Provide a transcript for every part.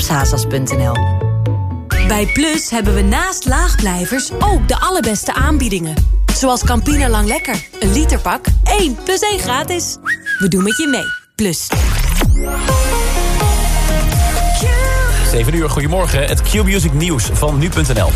op sasas.nl. Bij Plus hebben we naast laagblijvers ook de allerbeste aanbiedingen. Zoals Campina Lang Lekker. Een literpak, 1 plus 1 gratis. We doen met je mee. Plus. 7 uur, goedemorgen. Het Q-Music nieuws van nu.nl.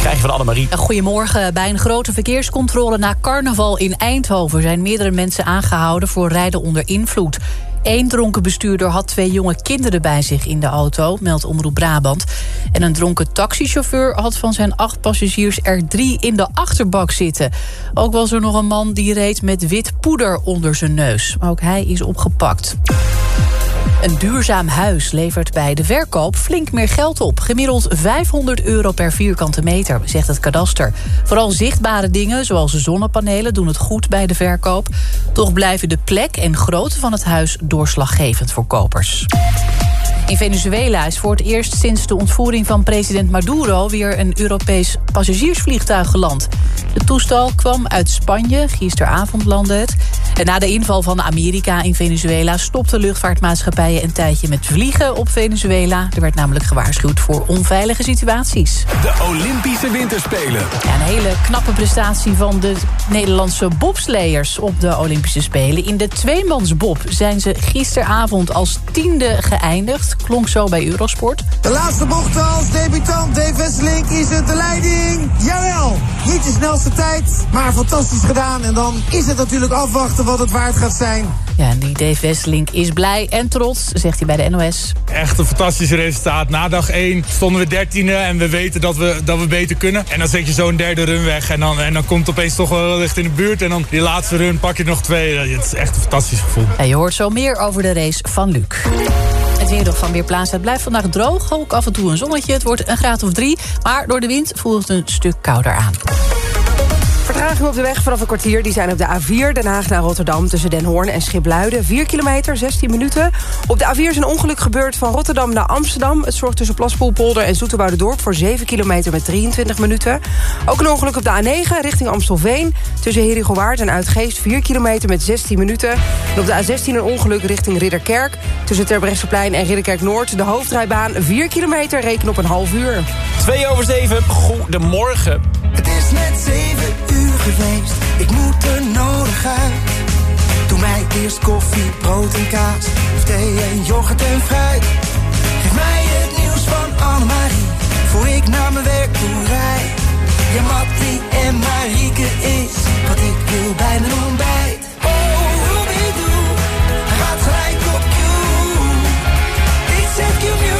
Krijg je van Annemarie. Goedemorgen. Bij een grote verkeerscontrole na carnaval in Eindhoven... zijn meerdere mensen aangehouden voor rijden onder invloed. Eén dronken bestuurder had twee jonge kinderen bij zich in de auto, meldt Omroep Brabant. En een dronken taxichauffeur had van zijn acht passagiers er drie in de achterbak zitten. Ook was er nog een man die reed met wit poeder onder zijn neus. Ook hij is opgepakt. Een duurzaam huis levert bij de verkoop flink meer geld op. Gemiddeld 500 euro per vierkante meter, zegt het kadaster. Vooral zichtbare dingen, zoals zonnepanelen, doen het goed bij de verkoop. Toch blijven de plek en grootte van het huis doorslaggevend voor kopers. In Venezuela is voor het eerst sinds de ontvoering van president Maduro... weer een Europees passagiersvliegtuig geland. De toestel kwam uit Spanje, gisteravond landde het. En na de inval van Amerika in Venezuela... stopten luchtvaartmaatschappijen een tijdje met vliegen op Venezuela. Er werd namelijk gewaarschuwd voor onveilige situaties. De Olympische Winterspelen. Ja, een hele knappe prestatie van de Nederlandse bobsleiers op de Olympische Spelen. In de tweemansbob zijn ze gisteravond als tiende geëindigd. Klonk zo bij Eurosport. De laatste bocht als debutant Dave Wesseling is het de leiding. Jawel, niet de snelste tijd, maar fantastisch gedaan. En dan is het natuurlijk afwachten wat het waard gaat zijn. Ja, en die Dave Wesseling is blij en trots, zegt hij bij de NOS. Echt een fantastisch resultaat. Na dag 1 stonden we dertiende en we weten dat we, dat we beter kunnen. En dan zet je zo'n derde run weg en dan, en dan komt het opeens toch wel licht in de buurt. En dan die laatste run pak je nog twee. Het is echt een fantastisch gevoel. Ja, je hoort zo meer over de race van Luc. Het weer van Weerplaatsen. Het blijft vandaag droog, ook af en toe een zonnetje. Het wordt een graad of drie, maar door de wind voelt het een stuk kouder aan. Vertraging op de weg vanaf een kwartier. Die zijn op de A4 Den Haag naar Rotterdam... tussen Den Hoorn en Schipluiden. 4 kilometer, 16 minuten. Op de A4 is een ongeluk gebeurd van Rotterdam naar Amsterdam. Het zorgt tussen Plaspoelpolder en Dorp voor 7 kilometer met 23 minuten. Ook een ongeluk op de A9 richting Amstelveen... tussen Herigowaard en Uitgeest 4 kilometer met 16 minuten. En op de A16 een ongeluk richting Ridderkerk... tussen Terbrechtseplein en Ridderkerk-Noord. De hoofdrijbaan 4 kilometer, reken op een half uur. 2 over 7, goedemorgen. Het is net 7 uur ik moet er nodig uit. Doe mij eerst koffie, brood en kaas, of thee en yoghurt en fruit. Geef mij het nieuws van Annemarie, voor ik naar mijn werk toe rijd. Ja, Mattie en Marieke is wat ik wil bij mijn ontbijt. Oh, Ruby-doo, hij gaat gelijk op cue. Ik zet Q-music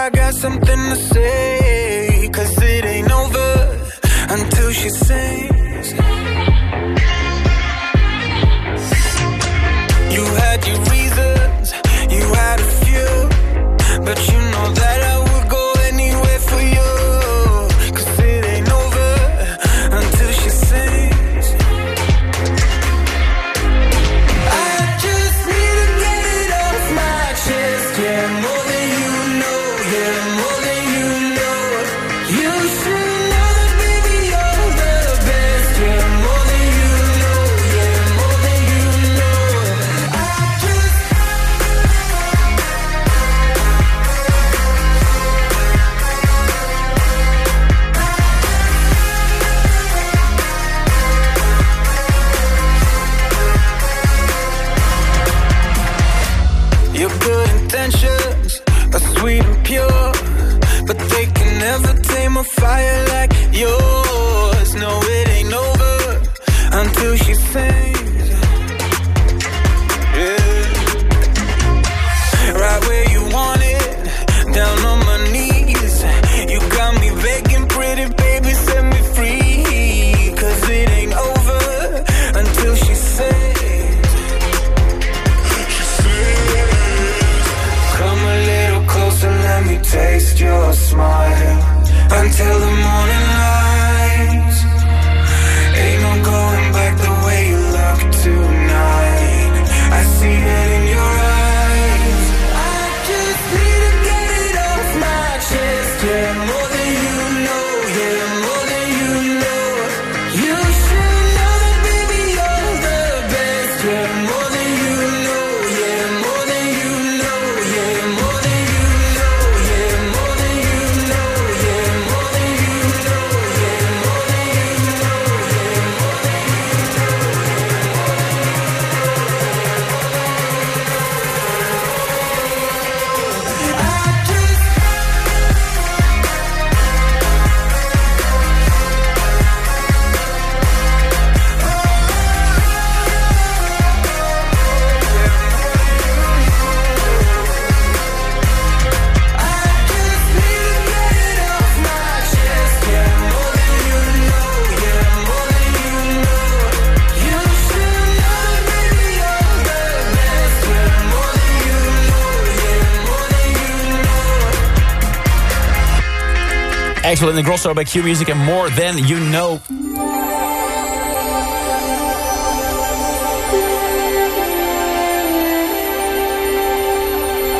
I got something to say. Cause it ain't over until she sings. Axel en Grosso bij Q Music en More Than You Know.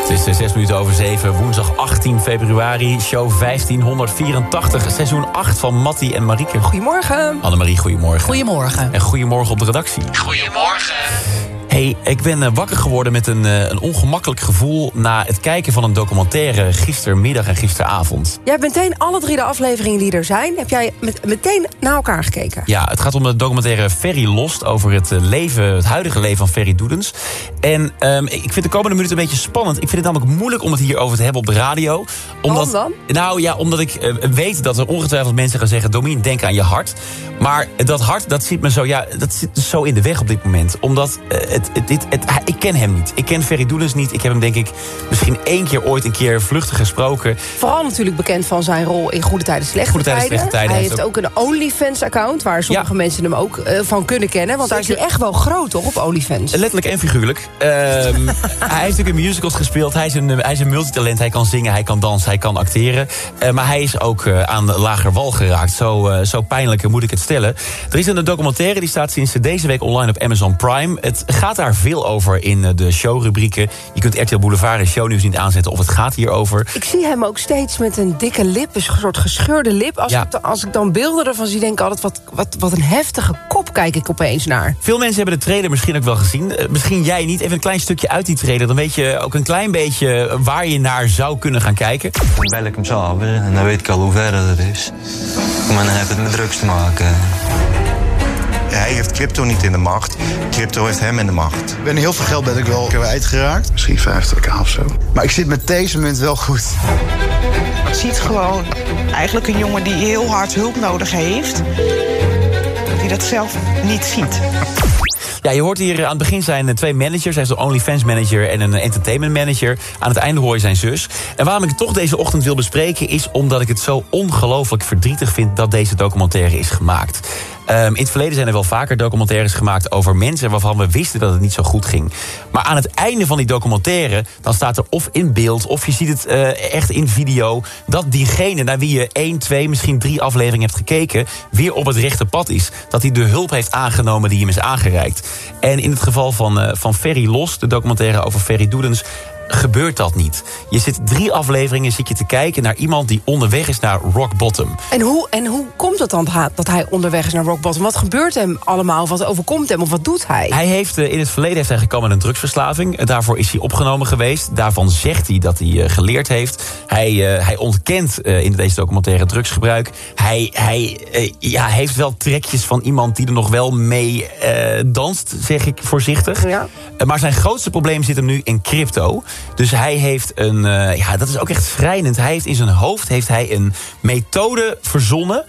Het is eh, zes minuten over zeven, woensdag 18 februari, show 1584, seizoen 8 van Mattie en Marieke. Goedemorgen. Annemarie, goedemorgen. Goedemorgen. En goedemorgen op de redactie. Goedemorgen. Hey, ik ben eh, wakker geworden met een, eh, een ongemakkelijk gevoel... na het kijken van een documentaire gistermiddag en gisteravond. Jij hebt meteen alle drie de afleveringen die er zijn... heb jij met, meteen naar elkaar gekeken. Ja, het gaat om de documentaire Ferry Lost... over het, eh, leven, het huidige leven van Ferry Doedens. En ehm, ik vind de komende minuten een beetje spannend. Ik vind het namelijk moeilijk om het hierover te hebben op de radio. Omdat, Waarom Nou ja, omdat ik weet dat er ongetwijfeld mensen gaan zeggen... Domien, denk aan je hart. Maar dat hart, dat zit me zo, ja, dat zit zo in de weg op dit moment. Omdat het, het, dit, het, hij- ik ken hem niet. Ik ken Ferry Doedens niet. Ik heb hem denk ik misschien één keer ooit een keer vluchtig gesproken. Vooral natuurlijk bekend van zijn rol in Goede Tijden, Slechte, Goede Tijden, Slechte Tijden. Hij Hij heeft ook een OnlyFans-account... waar sommige Ja. mensen hem ook eh, van kunnen kennen. Want daar is hij Zeker. echt wel groot, toch, op OnlyFans? Letterlijk en figuurlijk. Ehm, hij heeft natuurlijk in musicals gespeeld. Hij is, een, hij is een multitalent. Hij kan zingen, hij kan dansen, hij kan acteren. Eh, maar hij is ook eh, aan de lager wal geraakt. Zo, eh, zo pijnlijk moet ik het stellen. Er is een documentaire die staat sinds deze week online op Amazon Prime. Het gaat daar veel over in eh, de showrubrieken. Je kunt RTL Boulevard en Shownieuws niet aanzetten of het gaat hierover. Ik zie hem ook steeds met een dikke lip, een soort gescheurde lip. Als, Ja. ik, dan- als ik dan beelden ervan zie, denk ik altijd... Wat, wat, wat een heftige kop kijk ik opeens naar. Veel mensen hebben de trailer misschien ook wel gezien. Eh, misschien jij niet. Even een klein stukje uit die trailer. Dan weet je ook een klein beetje waar je naar zou kunnen gaan kijken. Dan bel ik hem s'avonds en dan weet ik al hoe ver dat is. Maar dan heeft het met drugs te maken. Hij heeft crypto niet in de macht. Crypto heeft hem in de macht. Ik ben heel veel geld ben ik wel kwijtgeraakt. Misschien 50k of zo. Maar ik zit met deze munt wel goed. Je ziet gewoon eigenlijk een jongen die heel hard hulp nodig heeft. Die dat zelf niet ziet. Ja, je hoort hier aan het begin zijn eh, twee managers. Hij is een OnlyFans manager en een eh, entertainment manager. Aan het einde hoor je zijn zus. En waarom ik het toch deze ochtend wil bespreken... is omdat ik het zo ongelooflijk verdrietig vind... dat deze documentaire is gemaakt. Ehm, in het verleden zijn er wel vaker documentaires gemaakt over mensen... waarvan we wisten dat het niet zo goed ging. Maar aan het einde van die documentaire... dan staat er of in beeld of je ziet het eh, echt in video... dat diegene naar wie je één, twee, misschien drie afleveringen hebt gekeken... weer op het rechte pad is. Dat hij de hulp heeft aangenomen die hem is aangereikt. En in het geval van, eh, van Ferry Los, de documentaire over Ferry Doedens gebeurt dat niet. Je zit drie afleveringen zit je te kijken naar iemand die onderweg is naar rock bottom. En hoe, en hoe komt het dan dat hij onderweg is naar rock bottom? Wat gebeurt hem allemaal? Wat overkomt hem? Of wat doet hij? Hij heeft eh, in het verleden heeft hij gekomen met een drugsverslaving. Daarvoor is hij opgenomen geweest. Daarvan zegt hij dat hij eh, geleerd heeft. Hij, eh, hij ontkent in deze documentaire drugsgebruik. Hij, hij ja, heeft wel trekjes van iemand die er nog wel mee danst, zeg ik voorzichtig. Ja. Maar zijn grootste probleem zit hem nu in crypto. Dus hij heeft een, eh, ja, dat is ook echt schrijnend. Hij heeft in zijn hoofd heeft hij een methode verzonnen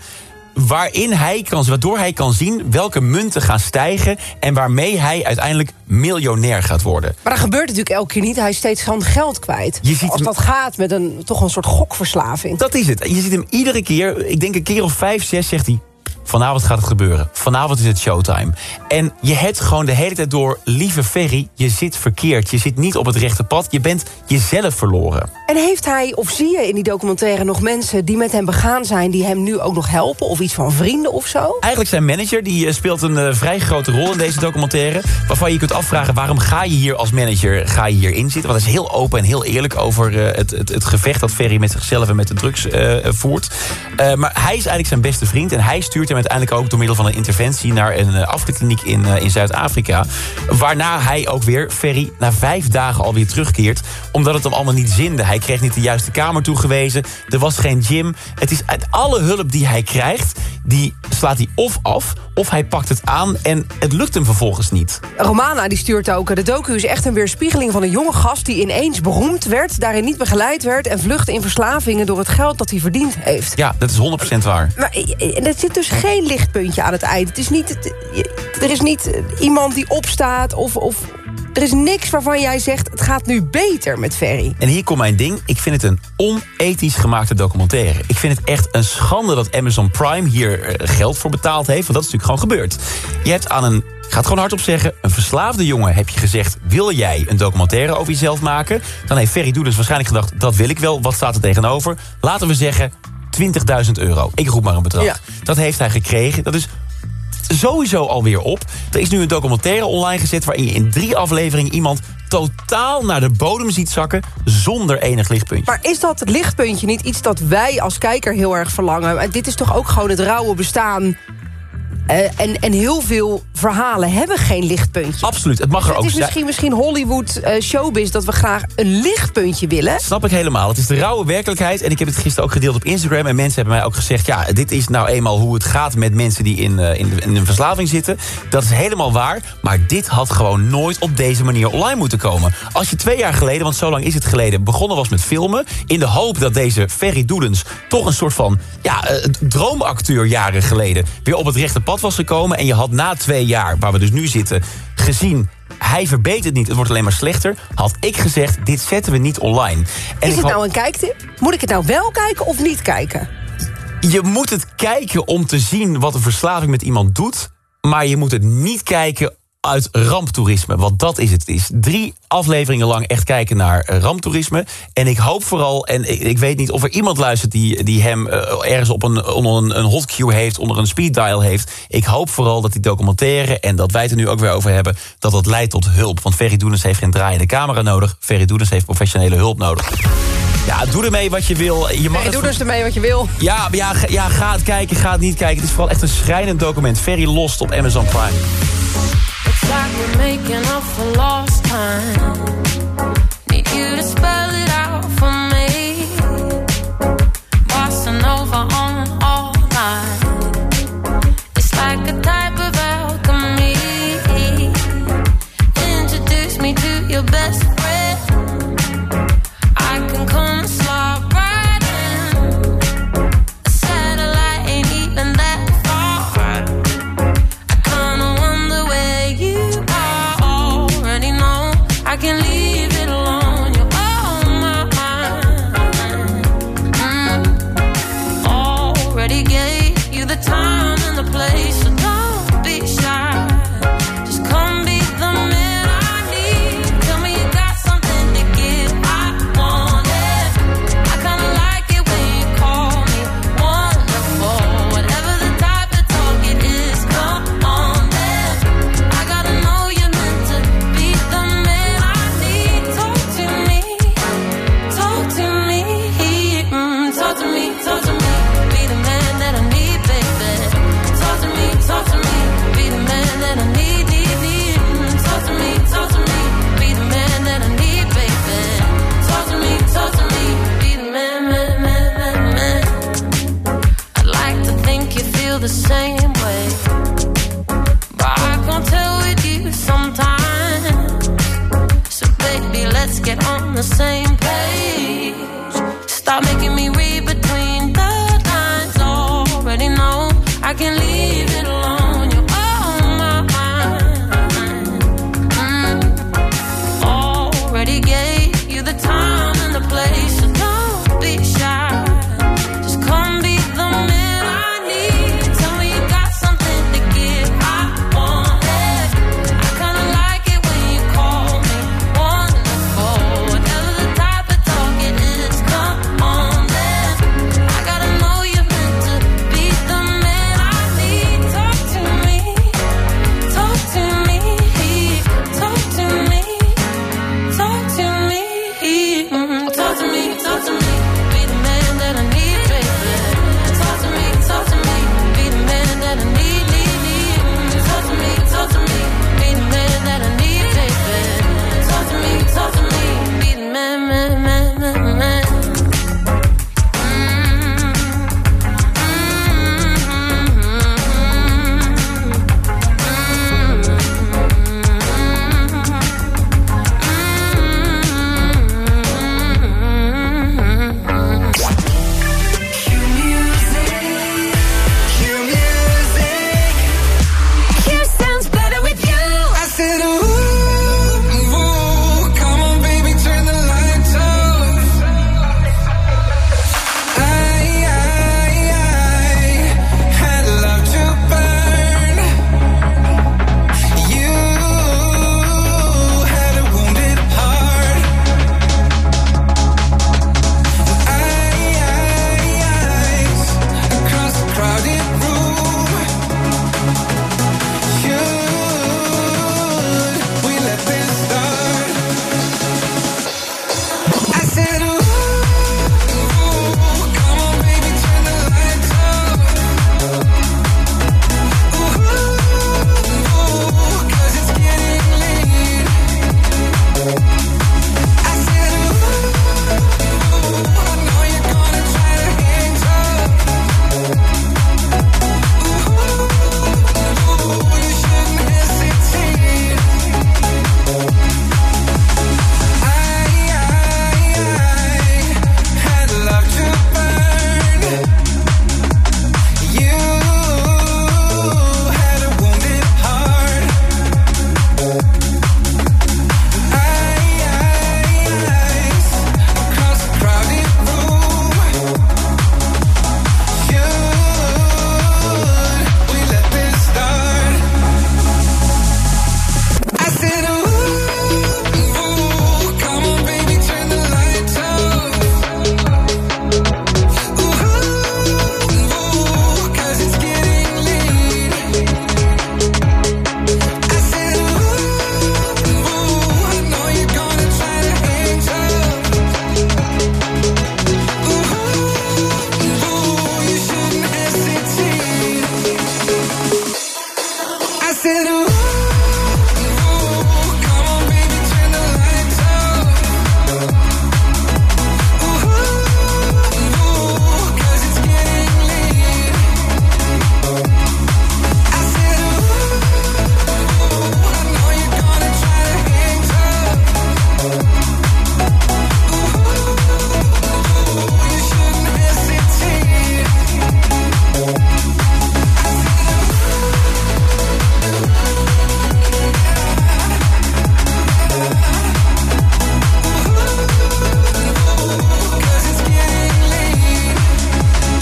waarin hij kan, waardoor hij kan zien welke munten gaan stijgen... en waarmee hij uiteindelijk miljonair gaat worden. Maar dat gebeurt natuurlijk elke keer niet. Hij is steeds gewoon geld kwijt. Je ziet Als hem- dat gaat met een, toch een soort gokverslaving. Dat is het. Je ziet hem iedere keer, ik denk een keer of vijf, zes, zegt hij... vanavond gaat het gebeuren. Vanavond is het showtime. En je hebt gewoon de hele tijd door, lieve Ferry, je zit verkeerd. Je zit niet op het rechte pad. Je bent jezelf verloren. En heeft hij, of zie je in die documentaire nog mensen die met hem begaan zijn... die hem nu ook nog helpen? Of iets van vrienden of zo? Eigenlijk zijn manager, die eh, speelt een uh, vrij grote rol in deze documentaire. Waarvan je kunt afvragen, waarom ga je hier als manager ga je hierin zitten? Want hij is heel open en heel eerlijk over uh, het, het, het, gevecht... dat Ferry met zichzelf en met de drugs voert. maar hij is eigenlijk zijn beste vriend. En hij stuurt hem uiteindelijk ook door middel van een interventie... naar een afkliniek in, in Zuid-Afrika. Waarna hij ook weer, Ferry, na vijf dagen alweer terugkeert... omdat het hem allemaal niet zinde. Hij kreeg niet de juiste kamer toegewezen. Er was geen gym. Het is uit alle hulp die hij krijgt... die slaat hij of af, of hij pakt het aan... en het lukt hem vervolgens niet. Romana die stuurt ook... de docu is echt een weerspiegeling van een jonge gast... die ineens beroemd werd, daarin niet begeleid werd... en vluchtte in verslavingen door het geld dat hij verdiend heeft. Ja, dat is 100% waar. Maar eh, er zit dus geen lichtpuntje aan het eind. Het is niet, er is niet iemand die opstaat of, of er is niks waarvan jij zegt, het gaat nu beter met Ferry. En hier komt mijn ding. Ik vind het een onethisch gemaakte documentaire. Ik vind het echt een schande dat Amazon Prime hier eh, geld voor betaald heeft. Want dat is natuurlijk gewoon gebeurd. Je hebt aan een ik ga het gewoon hardop zeggen. Een verslaafde jongen heb je gezegd... wil jij een documentaire over jezelf maken? Dan heeft Ferry Doedens waarschijnlijk gedacht... dat wil ik wel, wat staat er tegenover? Laten we zeggen 20.000 euro. Ik roep maar een bedrag. Dat heeft hij gekregen. Dat is sowieso alweer op. Er is nu een documentaire online gezet... waarin je in drie afleveringen iemand totaal naar de bodem ziet zakken... zonder enig lichtpuntje. Maar is dat lichtpuntje niet iets dat wij als kijker heel erg verlangen? Dit is toch ook gewoon het rauwe bestaan uh, en, en heel veel verhalen hebben geen lichtpuntje. Absoluut, het mag er ook zijn. Het is misschien, misschien Hollywood uh, showbiz dat we graag een lichtpuntje willen. Snap ik helemaal. Het is de rauwe werkelijkheid. En ik heb het gisteren ook gedeeld op Instagram. En mensen hebben mij ook gezegd... ja, dit is nou eenmaal hoe het gaat met mensen die in, uh, in, in een verslaving zitten. Dat is helemaal waar. Maar dit had gewoon nooit op deze manier online moeten komen. Als je twee jaar geleden, want zo lang is het geleden... begonnen was met filmen... in de hoop dat deze Ferry Doedens... toch een soort van ja, droomacteur jaren geleden... weer op het rechte pad was gekomen... en je had na twee jaar, waar we dus nu zitten, gezien hij verbetert niet, het wordt alleen maar slechter... had ik gezegd, dit zetten we niet online. En is het nou een kijktip? Moet ik het nou wel kijken of niet kijken? Je moet het kijken om te zien wat een verslaving met iemand doet... maar je moet het niet kijken uit ramptoerisme. Want dat is het. Is drie afleveringen lang echt kijken naar ramptoerisme. En ik hoop vooral, en ik, weet niet of er iemand luistert... die, die hem uh, ergens op een, onder een, hotqueue heeft, onder een speed dial heeft. Ik hoop vooral dat die documentaire, en dat wij het er nu ook weer over hebben... dat dat leidt tot hulp. Want Ferry Doenens heeft geen draaiende camera nodig. Ferry Doenens heeft professionele hulp nodig. Ja, doe ermee wat je wil. Je mag nee, doe dus ermee wat je wil. Ja, ja, ja, ga het kijken, ga het niet kijken. Het is vooral echt een schrijnend document. Ferry Lost op Amazon Prime. Making up for lost time.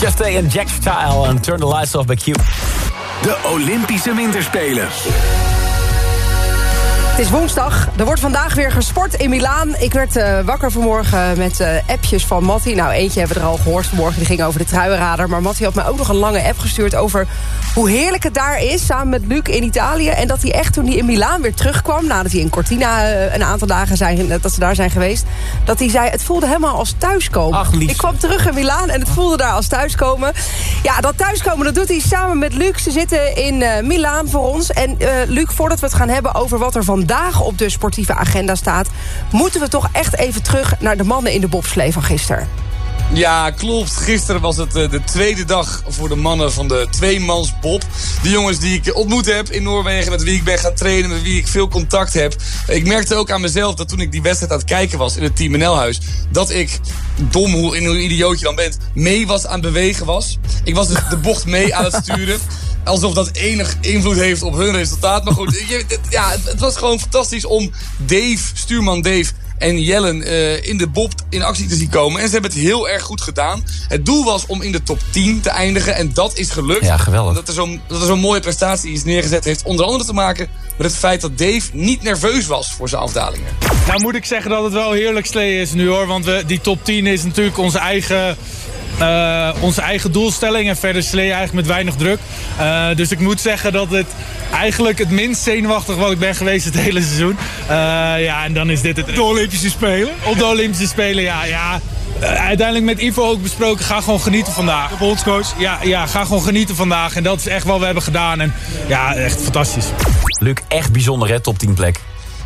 Just en Jack Style en Turn the Lights Off by Q. De Olympische Winterspelen. Het is woensdag. Er wordt vandaag weer gesport in Milaan. Ik werd uh, wakker vanmorgen met uh, appjes van Matti. Nou, eentje hebben we er al gehoord vanmorgen. Die ging over de truienrader. Maar Matti had mij ook nog een lange app gestuurd... over hoe heerlijk het daar is, samen met Luc in Italië. En dat hij echt toen hij in Milaan weer terugkwam... nadat hij in Cortina uh, een aantal dagen zijn, dat ze daar zijn geweest... dat hij zei, het voelde helemaal als thuiskomen. Ach, ik kwam terug in Milaan en het voelde daar als thuiskomen. Ja, dat thuiskomen, dat doet hij samen met Luc. Ze zitten in Milaan voor ons. En Luc, voordat we het gaan hebben over wat er vandaag op de sportieve agenda staat... moeten we toch echt even terug naar de mannen in de bobslee van gisteren. Ja, klopt. Gisteren was het de tweede dag voor de mannen van de tweemans bob. De jongens die ik ontmoet heb in Noorwegen, met wie ik ben gaan trainen, met wie ik veel contact heb. Ik merkte ook aan mezelf dat toen ik die wedstrijd aan het kijken was in het Team NL-huis, dat ik, dom hoe, in hoe idioot je dan bent, mee was aan het bewegen was. Ik was dus de bocht mee aan het sturen alsof dat enig invloed heeft op hun resultaat. Maar goed, ja, het was gewoon fantastisch om Dave, stuurman Dave en Jellen uh, in de bob in actie te zien komen. En ze hebben het heel erg goed gedaan. Het doel was om in de top 10 te eindigen. En dat is gelukt. Ja, geweldig. Dat er zo'n zo mooie prestatie is neergezet. Heeft onder andere te maken met het feit dat Dave niet nerveus was voor zijn afdalingen. Nou moet ik zeggen dat het wel heerlijk slee is nu hoor. Want we, die top 10 is natuurlijk onze eigen uh, onze eigen doelstelling. En verder slee je eigenlijk met weinig druk. Uh, dus ik moet zeggen dat het eigenlijk het minst zenuwachtig wat ik ben geweest het hele seizoen. Uh, ja, en dan is dit het... De Olympische Spelen? Op de Olympische Spelen, ja. ja. uiteindelijk met Ivo ook besproken, ga gewoon genieten vandaag. De bondscoach? Ja, ja, ga gewoon genieten vandaag. En dat is echt wat we hebben gedaan. En ja, echt fantastisch. Luc, echt bijzonder hè, top 10 plek.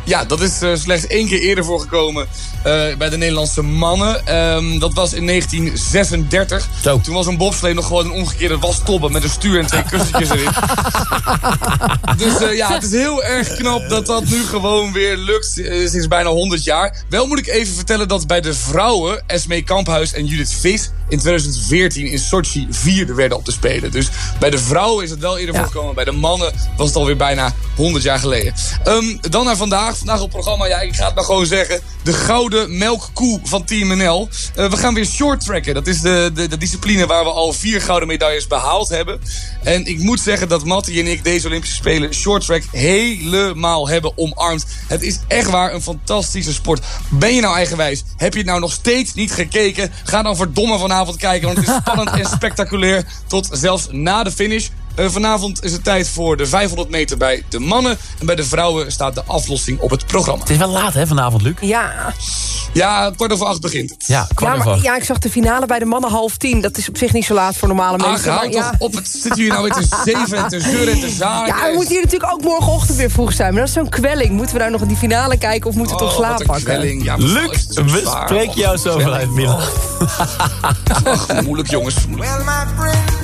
Ja, dat is uh, slechts één keer eerder voorgekomen uh, bij de Nederlandse mannen. Um, dat was in 1936. Zo. Toen was een bobslee nog gewoon een omgekeerde wastobbe met een stuur en twee kussentjes erin. dus uh, ja, het is heel erg knap dat dat nu gewoon weer lukt sinds bijna 100 jaar. Wel moet ik even vertellen dat bij de vrouwen Esmee Kamphuis en Judith Vis in 2014 in Sochi vierde werden op te spelen. Dus bij de vrouwen is het wel eerder ja. voorgekomen. Bij de mannen was het alweer bijna 100 jaar geleden. Um, dan naar vandaag. Vandaag op het programma, ja, ik ga het maar gewoon zeggen. De gouden melkkoe van Team NL. Uh, we gaan weer short tracken. Dat is de, de, de, discipline waar we al vier gouden medailles behaald hebben. En ik moet zeggen dat Mattie en ik deze Olympische Spelen short track helemaal hebben omarmd. Het is echt waar een fantastische sport. Ben je nou eigenwijs? Heb je het nou nog steeds niet gekeken? Ga dan verdomme vanavond kijken, want het is spannend en spectaculair. Tot zelfs na de finish. Uh, vanavond is het tijd voor de 500 meter bij de mannen. En bij de vrouwen staat de aflossing op het programma. Het is wel laat hè vanavond, Luc? Ja. Ja, kwart over acht begint het. Ja, kwart ja, over acht. Ja, ik zag de finale bij de mannen half tien. Dat is op zich niet zo laat voor normale mensen. Ah, maar, ja. toch op. Het zit hier nou weer te zeven en te zeuren en te zaken. Ja, we moeten hier natuurlijk ook morgenochtend weer vroeg zijn. Maar dat is zo'n kwelling. Moeten we daar nog in die finale kijken of moeten we oh, toch slaap pakken? Kwelling. Ja, Luc, we spreken jou zo vanuit Milan. Ach, moeilijk jongens. Moeilijk. Well, my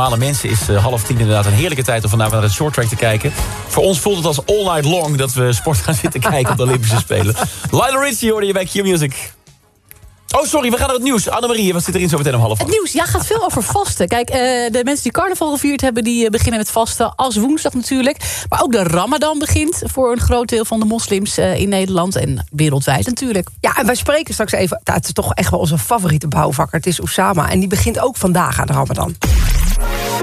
normale mensen is eh, half tien inderdaad een heerlijke tijd... om vanavond naar het short track te kijken. Voor ons voelt het als all night long dat we sport gaan zitten kijken op de Olympische Spelen. Lionel Richie hoorde je bij Q-Music. Oh, sorry, we gaan naar het nieuws. Annemarie, wat zit erin zo meteen om half Het nieuws ja, gaat veel over vasten. Kijk, eh, de mensen die carnaval gevierd hebben... die eh, beginnen met vasten als woensdag natuurlijk. Maar ook de ramadan begint voor een groot deel van de moslims in Nederland... en wereldwijd natuurlijk. Ja, en wij spreken straks even... nou, het is toch echt wel onze favoriete bouwvakker. Het is Osama en die begint ook vandaag aan de ramadan.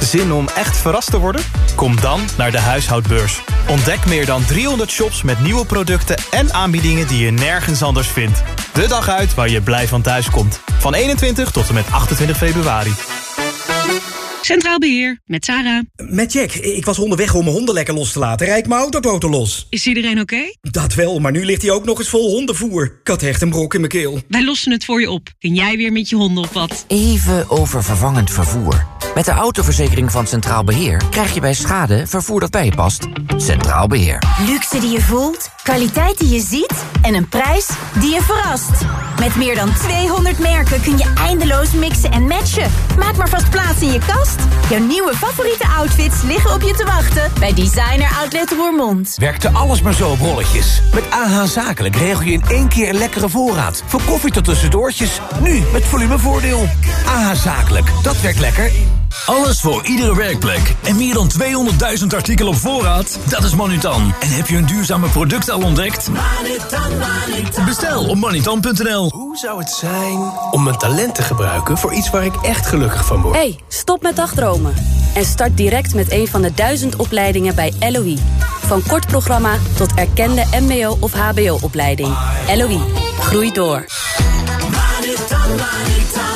Zin om echt verrast te worden? Kom dan naar de huishoudbeurs. Ontdek meer dan 300 shops met nieuwe producten en aanbiedingen die je nergens anders vindt. De dag uit waar je blij van thuis komt. Van 21 tot en met 28 februari. Centraal Beheer, met Sarah. Met Jack. Ik was onderweg om mijn honden lekker los te laten. Rijd mijn autoboten los. Is iedereen oké? Dat wel, maar nu ligt hij ook nog eens vol hondenvoer. Ik had echt een brok in mijn keel. Wij lossen het voor je op. Kun jij weer met je honden op wat? Even over vervangend vervoer. Met de autoverzekering van Centraal Beheer krijg je bij schade vervoer dat bij je past. Centraal Beheer. Luxe die je voelt, kwaliteit die je ziet en een prijs die je verrast. Met meer dan 200 merken kun je eindeloos mixen en matchen. Maak maar vast plaats in je kast. Jouw nieuwe favoriete outfits liggen op je te wachten bij Designer Outlet Roermond. Werkte alles maar zo op rolletjes. Met AH Zakelijk regel je in één keer een lekkere voorraad. Van koffie tot tussendoortjes. Nu met volumevoordeel. AH Zakelijk, dat werkt lekker. Alles voor iedere werkplek. En meer dan 200.000 artikelen op voorraad? Dat is Manutan. En heb je een duurzame product al ontdekt? Bestel op manutan.nl. Hoe zou het zijn om mijn talent te gebruiken voor iets waar ik echt gelukkig van word? hey, stop met dagdromen. En start direct met een van de duizend opleidingen bij LOE. Van kort programma tot erkende mbo- of hbo-opleiding. LOE, groei door.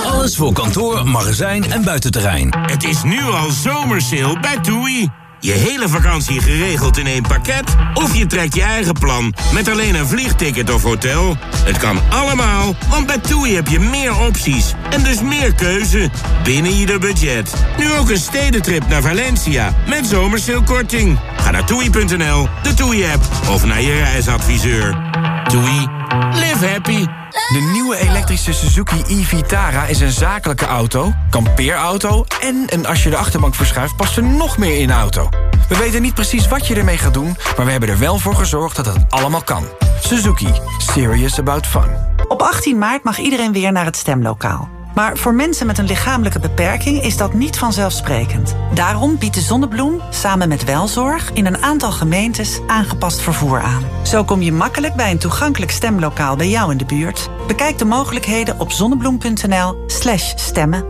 Alles voor kantoor, magazijn en buitenterrein. Het is nu al zomersale bij TUI. Je hele vakantie geregeld in één pakket? Of je trekt je eigen plan met alleen een vliegticket of hotel? Het kan allemaal, want bij TUI heb je meer opties en dus meer keuze binnen ieder budget. Nu ook een stedentrip naar Valencia met zomersailkorting. Ga naar toei.nl, de TUI-app of naar je reisadviseur. TUI, De nieuwe elektrische Suzuki e-Vitara is een zakelijke auto, kampeerauto... en en als je de achterbank verschuift past er nog meer in de auto. We weten niet precies wat je ermee gaat doen... maar we hebben er wel voor gezorgd dat het allemaal kan. Suzuki. Serious about fun. Op 18 maart mag iedereen weer naar het stemlokaal. Maar voor mensen met een lichamelijke beperking is dat niet vanzelfsprekend. Daarom biedt de Zonnebloem samen met Welzorg in een aantal gemeentes aangepast vervoer aan. Zo kom je makkelijk bij een toegankelijk stemlokaal bij jou in de buurt. Bekijk de mogelijkheden op zonnebloem.nl/slash stemmen.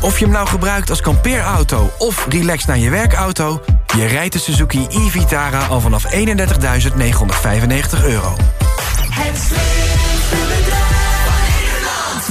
Of je hem nou gebruikt als kampeerauto of relax naar je werkauto... je rijdt de Suzuki e-Vitara al vanaf 31.995 euro.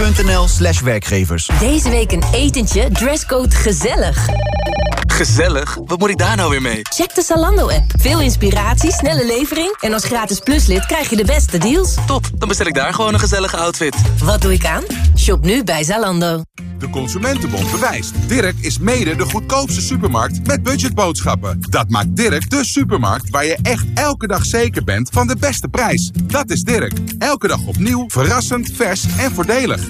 tempoteam.nl slash werkgevers. Deze week een etentje, dresscode gezellig. Gezellig? Wat moet ik daar nou weer mee? Check de Zalando-app. Veel inspiratie, snelle levering... en als gratis pluslid krijg je de beste deals. Top, dan bestel ik daar gewoon een gezellige outfit. Wat doe ik aan? Shop nu bij Zalando. De Consumentenbond bewijst. Dirk is mede de goedkoopste supermarkt met budgetboodschappen. Dat maakt Dirk de supermarkt waar je echt elke dag zeker bent van de beste prijs. Dat is Dirk. Elke dag opnieuw, verrassend, vers en voordelig.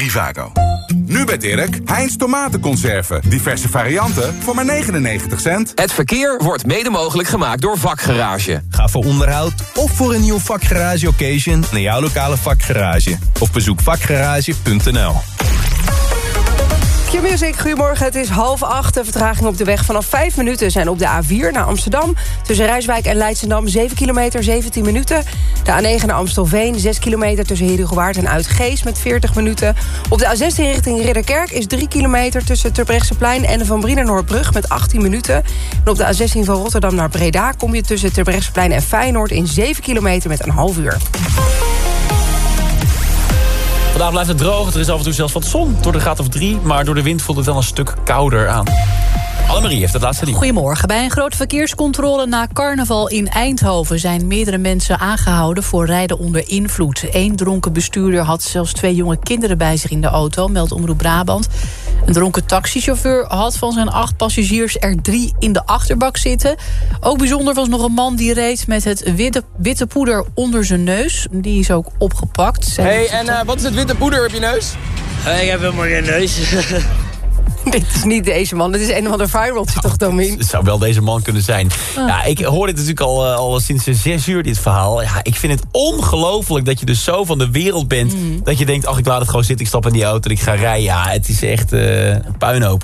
Trivago. Nu bij Dirk, Heinz tomatenconserven. Diverse varianten voor maar 99 cent. Het verkeer wordt mede mogelijk gemaakt door Vakgarage. Ga voor onderhoud of voor een nieuw vakgarage occasion naar jouw lokale vakgarage. Of bezoek vakgarage.nl. Q-Music, goedemorgen. Het is half acht. De vertraging op de weg vanaf vijf minuten zijn op de A4 naar Amsterdam. Tussen Rijswijk en Leidschendam 7 kilometer, 17 minuten. De A9 naar Amstelveen, 6 kilometer tussen Herugewaard en Uitgeest met 40 minuten. Op de A16 richting Ridderkerk is 3 kilometer tussen Terbrechtseplein en de Van Brienenoordbrug met 18 minuten. En op de A16 van Rotterdam naar Breda kom je tussen Terbrechtseplein en Feyenoord in 7 kilometer met een half uur. Vandaag blijft het droog. Er is af en toe zelfs wat zon door de graad of drie. Maar door de wind voelt het wel een stuk kouder aan. Annemarie heeft het laatste nieuws. Goedemorgen. Bij een grote verkeerscontrole na carnaval in Eindhoven... zijn meerdere mensen aangehouden voor rijden onder invloed. Eén dronken bestuurder had zelfs twee jonge kinderen bij zich in de auto... meldt Omroep Brabant. Een dronken taxichauffeur had van zijn acht passagiers... er drie in de achterbak zitten. Ook bijzonder was nog een man die reed met het witte, witte poeder onder zijn neus. Die is ook opgepakt. Hé, hey, en uh, wat is het witte poeder op je neus? Uh, ik heb helemaal geen neus. Dit is niet deze man, dit is een of ander viral, toch, Domien? Het zou wel deze man kunnen zijn. Ah. Ja, ik hoor dit natuurlijk al, uh, al sinds zes uur, dit verhaal. Ja, ik vind het ongelooflijk dat je dus zo van de wereld bent... Mm. dat je denkt, ach, ik laat het gewoon zitten, ik stap in die auto en ik ga rijden. Ja, het is echt uh, een puinhoop.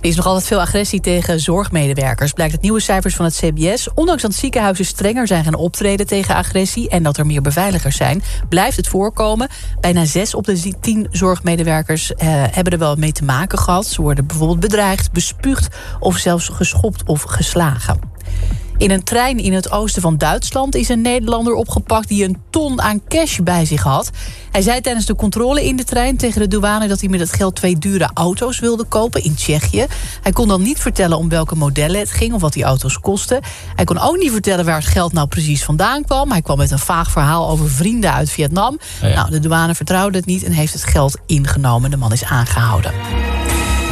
Er is nog altijd veel agressie tegen zorgmedewerkers, blijkt uit nieuwe cijfers van het CBS. Ondanks dat ziekenhuizen strenger zijn gaan optreden tegen agressie... en dat er meer beveiligers zijn, blijft het voorkomen. Bijna zes op de tien zorgmedewerkers eh, hebben er wel mee te maken gehad. Ze worden bijvoorbeeld bedreigd, bespuugd of zelfs geschopt of geslagen. In een trein in het oosten van Duitsland is een Nederlander opgepakt... die een ton aan cash bij zich had. Hij zei tijdens de controle in de trein tegen de douane... dat hij met het geld twee dure auto's wilde kopen in Tsjechië. Hij kon dan niet vertellen om welke modellen het ging... of wat die auto's kostten. Hij kon ook niet vertellen waar het geld nou precies vandaan kwam. Hij kwam met een vaag verhaal over vrienden uit Vietnam. Nou, de douane vertrouwde het niet en heeft het geld ingenomen. De man is aangehouden.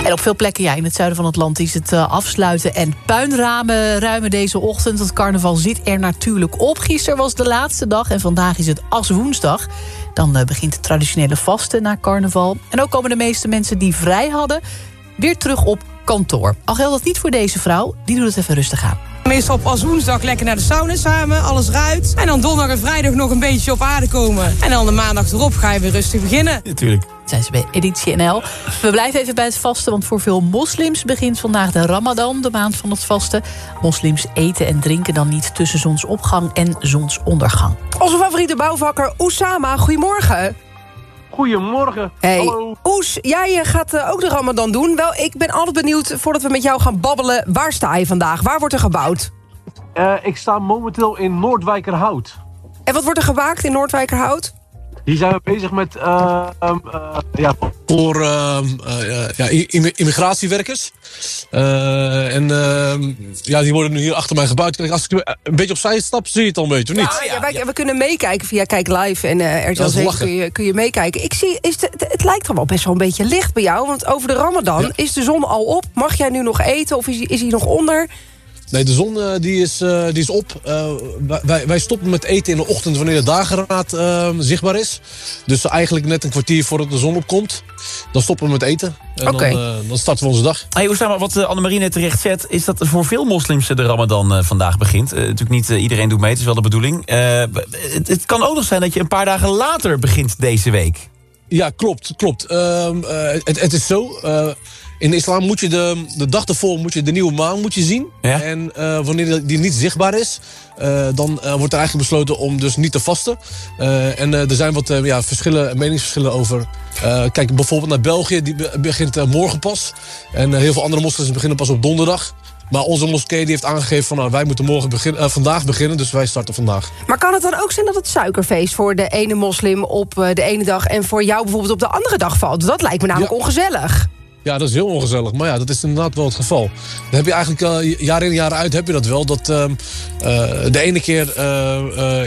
En op veel plekken ja, in het zuiden van het land is het uh, afsluiten en puinramen ruimen deze ochtend. Het carnaval zit er natuurlijk op. Gisteren was de laatste dag en vandaag is het aswoensdag. Dan uh, begint het traditionele vasten na carnaval. En ook komen de meeste mensen die vrij hadden weer terug op kantoor. Al geldt dat niet voor deze vrouw, die doet het even rustig aan. Meestal op als woensdag lekker naar de sauna samen, alles ruit. En dan donderdag en vrijdag nog een beetje op aarde komen. En dan de maandag erop ga je weer rustig beginnen. Natuurlijk. Zijn ze bij Editie NL. We blijven even bij het vasten, want voor veel moslims begint vandaag de Ramadan, de maand van het vasten. Moslims eten en drinken dan niet tussen zonsopgang en zonsondergang. Onze favoriete bouwvakker Oussama, goedemorgen. Goedemorgen. Hey. Hallo. Oes, jij gaat uh, ook de Ramadan doen. Wel, ik ben altijd benieuwd, voordat we met jou gaan babbelen... waar sta je vandaag? Waar wordt er gebouwd? Uh, ik sta momenteel in Noordwijkerhout. En wat wordt er gemaakt in Noordwijkerhout? Hier zijn we bezig met uh, um, ja, voor ja, immigratiewerkers. en ehm, ja, die worden nu hier achter mij gebouwd. Kijk, als ik een beetje opzij stap, zie je het al een beetje, of niet? Ja, ja, wij, we kunnen meekijken via Kijk Live en uh, RTL 7 kun je, kun je meekijken. Ik zie, is het, het lijkt er wel best wel een beetje licht bij jou. Want over de Ramadan is de zon al op. Mag jij nu nog eten of is, is hij nog onder? Nee, de zon uh, die is, uh, die is op. Uh, wij, wij stoppen met eten in de ochtend wanneer de dageraad zichtbaar is. Dus eigenlijk net een kwartier voordat de zon opkomt. Dan stoppen we met eten. En okay. dan, dan, starten we onze dag. Hey, maar wat Annemarie net terecht zet... is dat voor veel moslims de ramadan vandaag begint. natuurlijk niet iedereen doet mee, het is wel de bedoeling. Het, het, kan ook nog zijn dat je een paar dagen later begint deze week. Ja, klopt. klopt. Ehm, het, het is zo... In de islam moet je de, de dag ervoor moet je de nieuwe maan moet je zien. Ja? En uh, wanneer die niet zichtbaar is, uh, dan uh, wordt er eigenlijk besloten om dus niet te vasten. en er zijn wat ja, verschillen, meningsverschillen over. kijk, bijvoorbeeld naar België, die begint morgen pas. En heel veel andere moslims beginnen pas op donderdag. Maar onze moskee die heeft aangegeven van nou, wij moeten morgen begin, vandaag beginnen, dus wij starten vandaag. Maar kan het dan ook zijn dat het suikerfeest voor de ene moslim op de ene dag en voor jou bijvoorbeeld op de andere dag valt? Dat lijkt me namelijk ja. ongezellig. Ja, dat is heel ongezellig. Maar ja, dat is inderdaad wel het geval. Dan heb je eigenlijk uh, jaar in jaar uit heb je dat wel. Dat uh, uh, de ene keer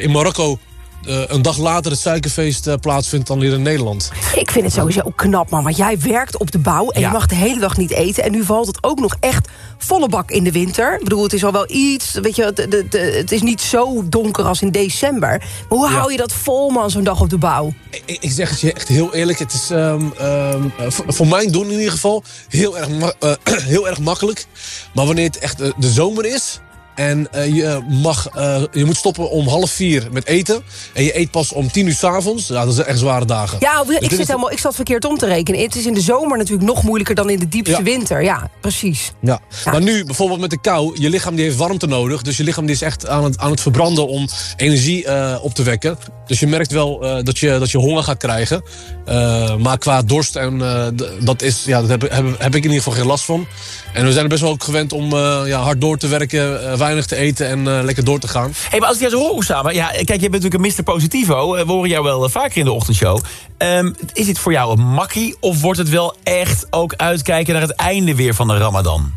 in Marokko eh, een dag later het suikerfeest eh, plaatsvindt dan hier in Nederland. Ik vind het sowieso ook knap, man. Want jij werkt op de bouw en Ja. je mag de hele dag niet eten. En nu valt het ook nog echt volle bak in de winter. Ik bedoel, het is al wel iets... Weet je, de- het is niet zo donker als in december. Maar hoe Ja. hou je dat vol, man, zo'n dag op de bouw? Ik, ik zeg het je echt heel eerlijk. Het is ehm, ehm, eh, voor, mijn doen in ieder geval heel erg, eh, heel erg makkelijk. Maar wanneer het echt eh, de zomer is... En eh, je, mag, eh, je moet stoppen om half vier met eten. En je eet pas om tien uur s'avonds. Ja, dat zijn echt zware dagen. Ja, Dus ik, zit helemaal, ik zat verkeerd om te rekenen. Het is in de zomer natuurlijk nog moeilijker dan in de diepste Ja. winter. Ja, precies. Ja. maar nu bijvoorbeeld met de kou, je lichaam die heeft warmte nodig. Dus je lichaam die is echt aan het, aan het verbranden om energie eh, op te wekken. Dus je merkt wel eh, dat, je, dat je honger gaat krijgen. Eh, maar qua dorst, en, eh, dat, is, ja, dat heb, heb, heb ik in ieder geval geen last van. En we zijn er best wel ook gewend om eh, ja, hard door te werken, eh, weinig te eten en eh, lekker door te gaan. Hey, maar als ik jou zo hoor. Ja, kijk, je bent natuurlijk een Mr. Positivo. Eh, We horen jou wel eh, vaker in de ochtendshow. Ehm, is dit voor jou een makkie? Of wordt het wel echt ook uitkijken naar het einde weer van de Ramadan?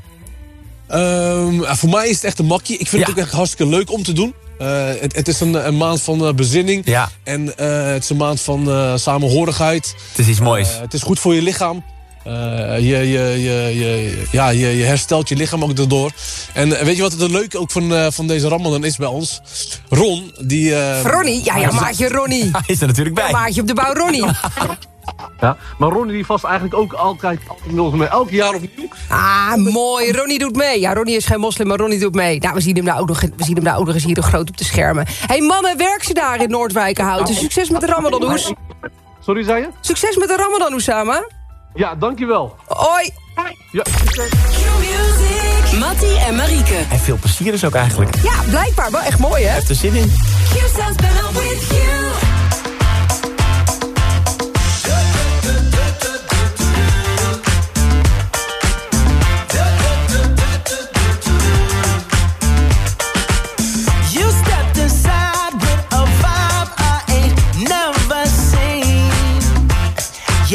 Ehm, voor mij is het echt een makkie. Ik vind het ook echt hartstikke leuk om te doen. Het, het is een, een maand van bezinning. En het is een maand van samenhorigheid. Het is iets moois. Het is goed voor je lichaam. Eh, je, je, je, je, ja, je, je herstelt je lichaam ook daardoor. En eh, weet je wat het leuke ook van, eh, van deze Ramadan is bij ons? Ron, die... eh, Ronnie? Ja, ja, maatje Ronnie. Hij is er natuurlijk bij. Ja, maatje op de bouw, Ronnie. Ja, maar Ronnie die vast eigenlijk ook altijd, altijd nog mee. Elk jaar opnieuw. Ah, mooi. Ronnie doet mee. Ja, Ronnie is geen moslim, maar Ronnie doet mee. Nou, we zien hem daar ook nog, we zien hem daar ook nog eens hier groot op de schermen. hey, mannen, werk ze daar in Noordwijkenhouten. Succes met de Ramadan, Oes. Sorry, zei je? Succes met de Ramadan, Oussama. Ja, dankjewel. Hoi. Ja, Mattie en Marieke. En veel plezier dus ook eigenlijk. Ja, blijkbaar. Wel echt mooi, hè? heeft er zin in.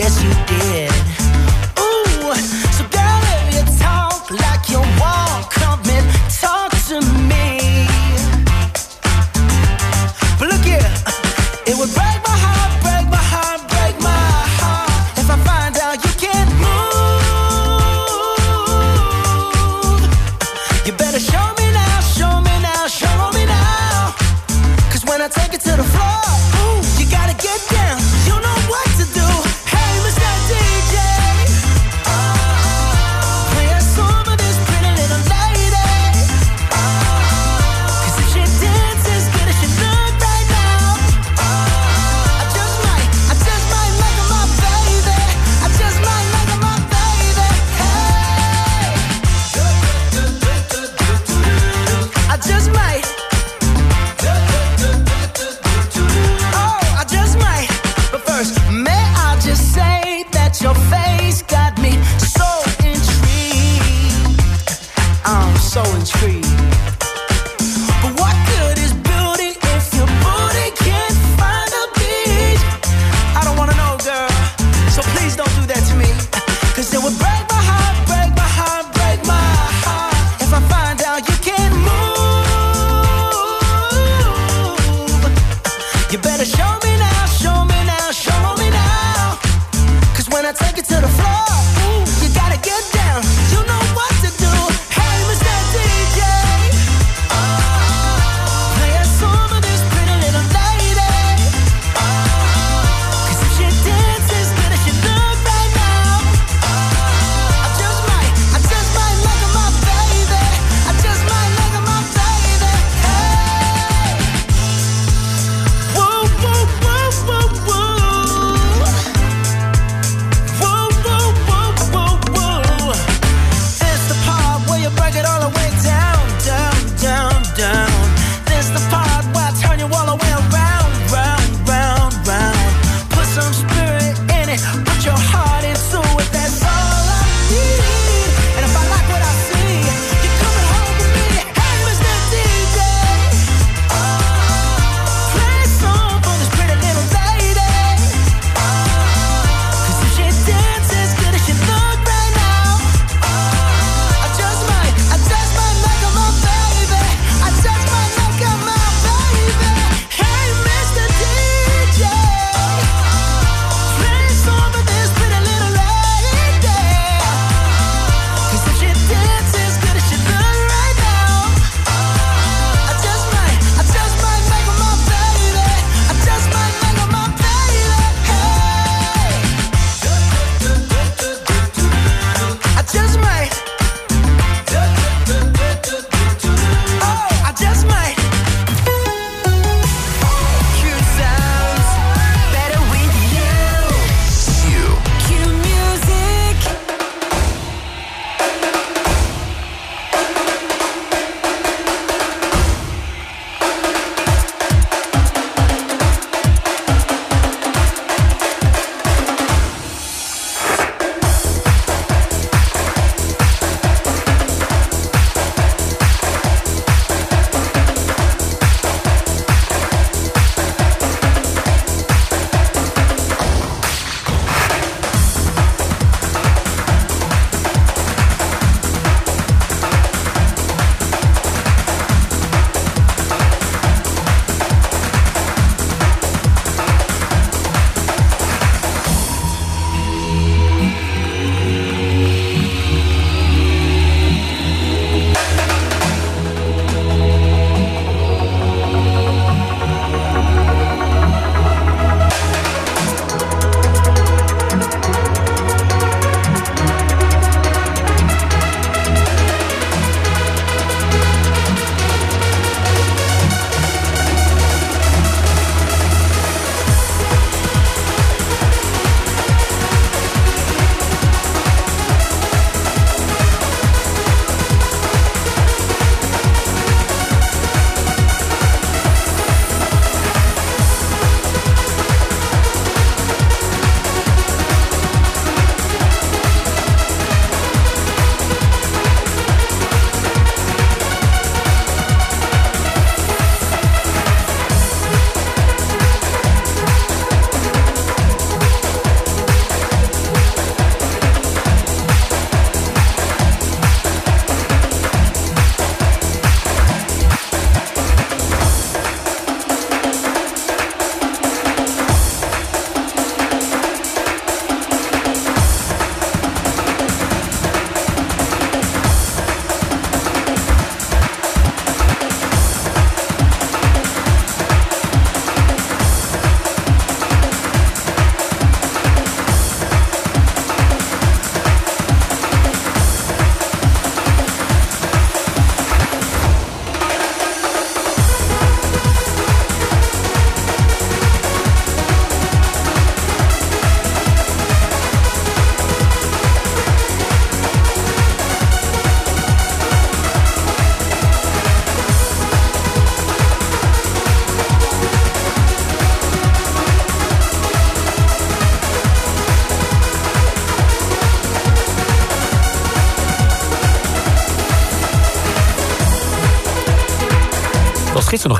Yes, you did.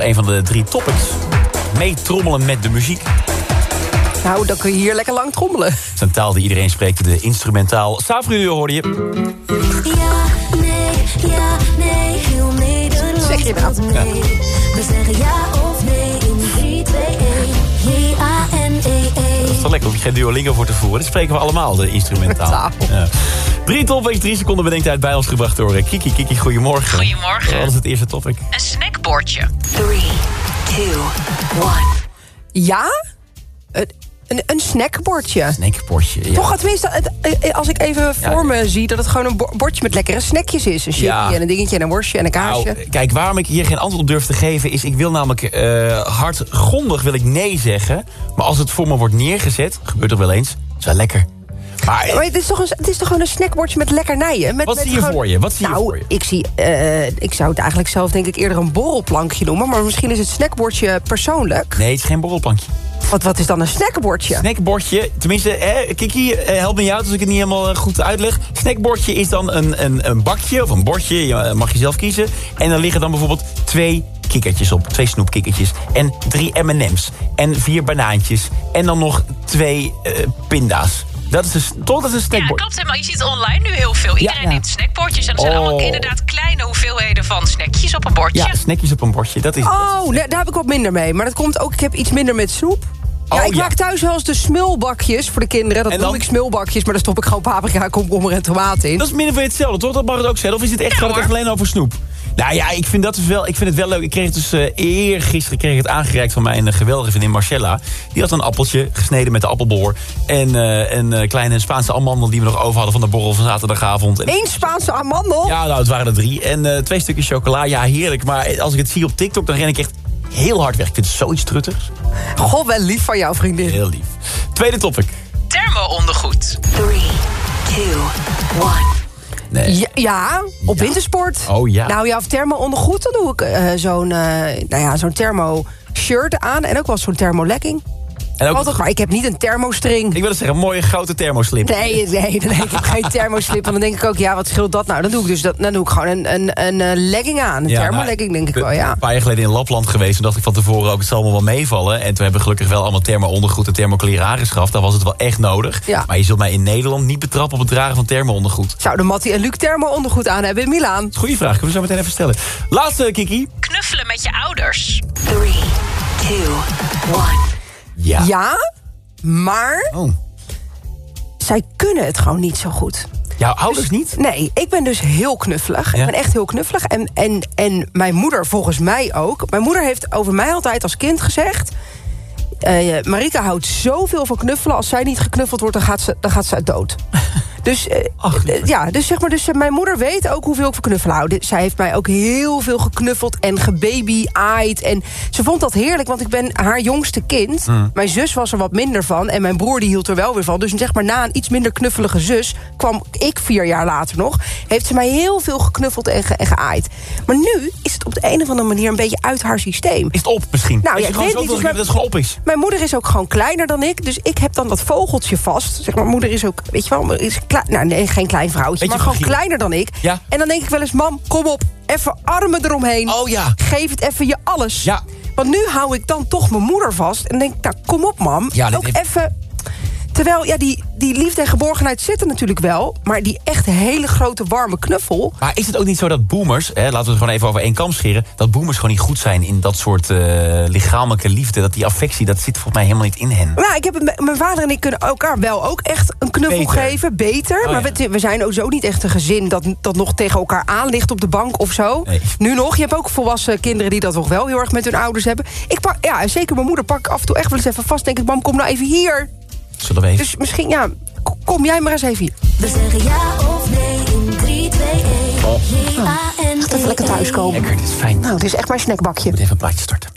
Een van de drie topics. Meetrommelen met de muziek. Nou, dan kun je hier lekker lang trommelen. Dat is een taal die iedereen spreekt, de instrumentaal. Savruur hoorde je. Ja, nee, ja, nee, heel Nederland. Zeg je dat? Ja. We zeggen ja of nee in 3, 2, 1. J-A-N-E-E. Dat is wel lekker, hoef je geen Duolingo voor te voeren. Dat spreken we allemaal, de instrumentaal. Ja. Drie topics, drie seconden bedenktijd bij ons gebracht door eh, Kiki. Kiki, goedemorgen. Goedemorgen. Wat is het eerste topic? Een snackbordje. 3, 2, 1. Ja? Een, een, een snackbordje. Snackbordje, ja. Toch, tenminste, het, eh, als ik even voor me zie... dat het gewoon een bo- bordje met lekkere snackjes is. Een chipje Ja. en een dingetje en een worstje en een kaasje. Nou, kijk, waarom ik hier geen antwoord op durf te geven... is ik wil namelijk eh hardgrondig wil ik nee zeggen. Maar als het voor me wordt neergezet, gebeurt er wel eens... is wel lekker. Maar, Maar het is, toch een, het is toch gewoon een snackbordje met lekkernijen? Met, Wat met zie je gewoon- voor je? Wat zie je nou, voor je? Ik, zie, eh, ik zou het eigenlijk zelf denk ik eerder een borrelplankje noemen. Maar misschien is het snackbordje persoonlijk. nee, het is geen borrelplankje. Wat, wat is dan een snackbordje? Snackbordje, tenminste, hè, Kiki, eh, help me uit als ik het niet helemaal eh, goed uitleg. Snackbordje is dan een, een, een bakje of een bordje, je, eh, mag je zelf kiezen. En dan liggen dan bijvoorbeeld twee kikkertjes op, twee snoepkikkertjes. En drie M&M's. En vier banaantjes. En dan nog twee eh, pinda's. Dat is een, toch, dat is een Ja, snackbord. klopt helemaal. Je ziet online nu heel veel. Iedereen ja. neemt snackbordjes. En er zijn Oh. allemaal inderdaad kleine hoeveelheden van snackjes op een bordje. Ja, snackjes op een bordje, dat is... Oh, daar heb ik wat minder mee. Maar dat komt ook, ik heb iets minder met snoep. Ja, Oh, ik ja. maak thuis wel eens de smulbakjes voor de kinderen. Dat noem ik smulbakjes, maar daar stop ik gewoon paprika, komkommer en tomaat in. Dat is min of meer hetzelfde, toch? Dat mag het ook zijn. Of is het echt, gaat het echt alleen over snoep? Nou ja, ik vind, dat dus wel, ik vind het wel leuk. Ik kreeg het dus eh eergisteren kreeg ik het aangereikt van mijn eh, geweldige vriendin Marcella. Die had een appeltje gesneden met de appelboor. En eh, een eh, kleine Spaanse amandel die we nog over hadden van de borrel van zaterdagavond. Eén Spaanse amandel? ja, nou, het waren er drie. En eh, twee stukjes chocola. Ja, heerlijk. Maar als ik het zie op TikTok, dan ren ik echt heel hard weg. Ik vind het zoiets truttigs. God, wel lief van jou, vriendin. Heel lief. Tweede topic. Thermo-ondergoed. 3, 2, 1. Nee. Ja, ja, op wintersport. Oh, ja. Nou ja, of thermo ondergoed, dan doe ik eh, zo'n eh, nou ja, zo'n thermo shirt aan. En ook wel zo'n thermo legging. En ook, Altijd, maar ik heb niet een thermostring. ik wil het zeggen, een mooie grote thermoslip. Nee, nee, dan denk ik geen thermoslip. Want dan denk ik ook, ja, wat scheelt dat nou? Dan doe ik dus dat, dan doe ik gewoon een, een, een eh, legging aan. Een Ja, thermolegging, denk ik nou, wel, ja. Een paar jaar geleden in Lapland geweest. Toen dacht ik van tevoren ook, het zal me wel meevallen. En toen hebben we gelukkig wel allemaal thermo-ondergoed en thermokleren aangeschaft. Daar was het wel echt nodig. Ja. Maar je zult mij in Nederland niet betrappen op het dragen van thermo-ondergoed. Zouden Mattie en Luc thermo ondergoed aan hebben in Milaan? Goeie vraag, kunnen we zo meteen even stellen. Laatste, Kiki. Knuffelen met je ouders. 3, 2, 1. Ja. Ja, maar Oh. zij kunnen het gewoon niet zo goed. Jouw ouders niet? Nee, ik ben dus heel knuffelig. Ja? Ik ben echt heel knuffelig. En, en, en mijn moeder volgens mij ook. Mijn moeder heeft over mij altijd als kind gezegd... eh, Marika houdt zoveel van knuffelen. Als zij niet geknuffeld wordt, dan gaat ze, dan gaat ze dood. Dus, eh, eh, ja, dus zeg maar, dus eh, mijn moeder weet ook hoeveel ik van knuffelen hou. Dus zij heeft mij ook heel veel geknuffeld en gebaby-eyed. En ze vond dat heerlijk, want ik ben haar jongste kind. Hmm. Mijn zus was er wat minder van en mijn broer die hield er wel weer van. Dus zeg maar na een iets minder knuffelige zus... kwam ik vier jaar later nog... heeft ze mij heel veel geknuffeld en, ge en geaaid. Maar nu is het op de een of andere manier een beetje uit haar systeem. Is het op misschien? Nou ja, ik weet niet. Dus geeft dat het gewoon op is. mijn moeder is ook gewoon kleiner dan ik. Dus ik heb dan dat vogeltje vast. Zeg maar, moeder is ook, weet je wel, is nou nee, geen klein vrouwtje, Beetje maar gewoon fragiel. kleiner dan ik. Ja. En dan denk ik wel eens, mam, kom op, even armen eromheen. Oh ja. Geef het even je alles. Ja. Want nu hou ik dan toch mijn moeder vast. En denk ik, nou, kom op, mam. Ja, ook heeft- even... Terwijl, ja, die, die liefde en geborgenheid zitten natuurlijk wel... maar die echt hele grote warme knuffel... Maar is het ook niet zo dat boomers, hè, laten we het gewoon even over één kam scheren... dat boomers gewoon niet goed zijn in dat soort eh, lichamelijke liefde... dat die affectie, dat zit volgens mij helemaal niet in hen. Nou, ik heb, mijn vader en ik kunnen elkaar wel ook echt een knuffel Beter. geven. Beter. Oh, maar ja. we, we zijn ook zo niet echt een gezin dat, dat nog tegen elkaar aan ligt op de bank of zo. Nee. Nu nog. Je hebt ook volwassen kinderen die dat nog wel heel erg met hun ouders hebben. Ik pak, ja, zeker mijn moeder pak ik af en toe echt wel eens even vast. Denk ik, mam, kom nou even hier. Zullen we even... Dus misschien, ja, kom jij maar eens even hier. We zeggen ja of nee in 3, 2, 1. J-A-N-E-E. Gaat even lekker thuiskomen. Lekker, dit is fijn. Nou, dit is echt mijn snackbakje. Ik moet even een plaatje starten.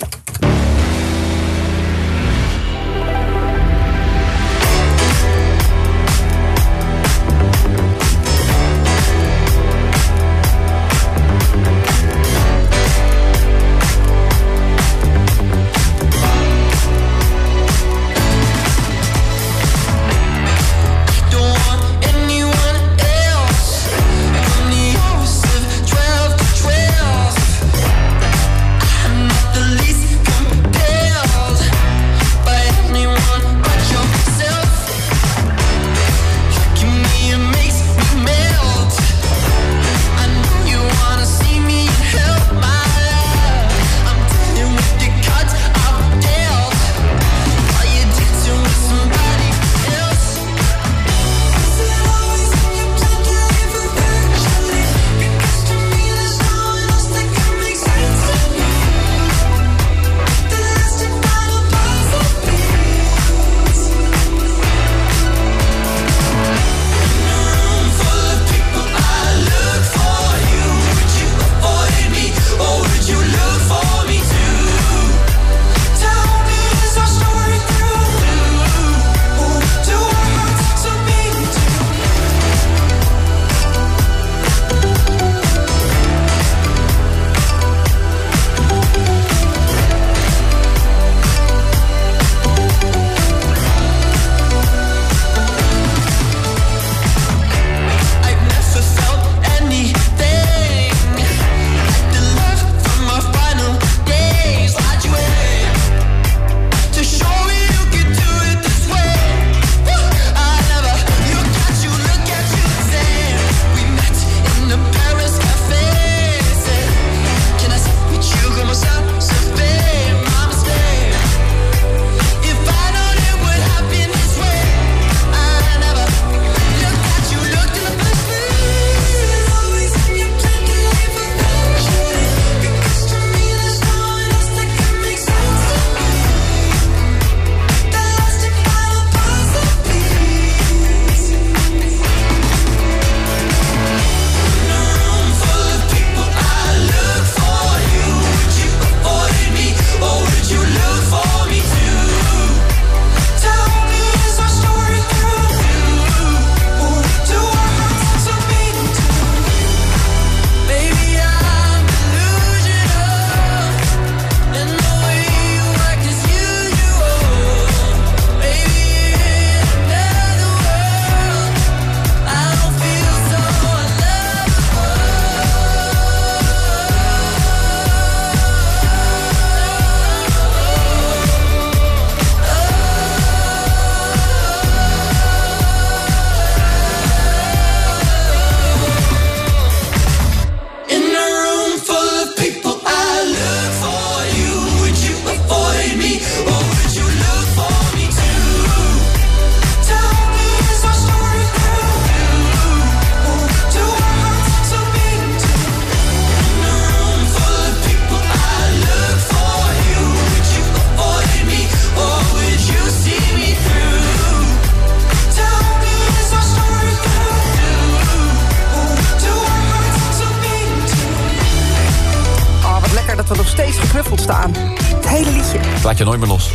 Je nooit meer los.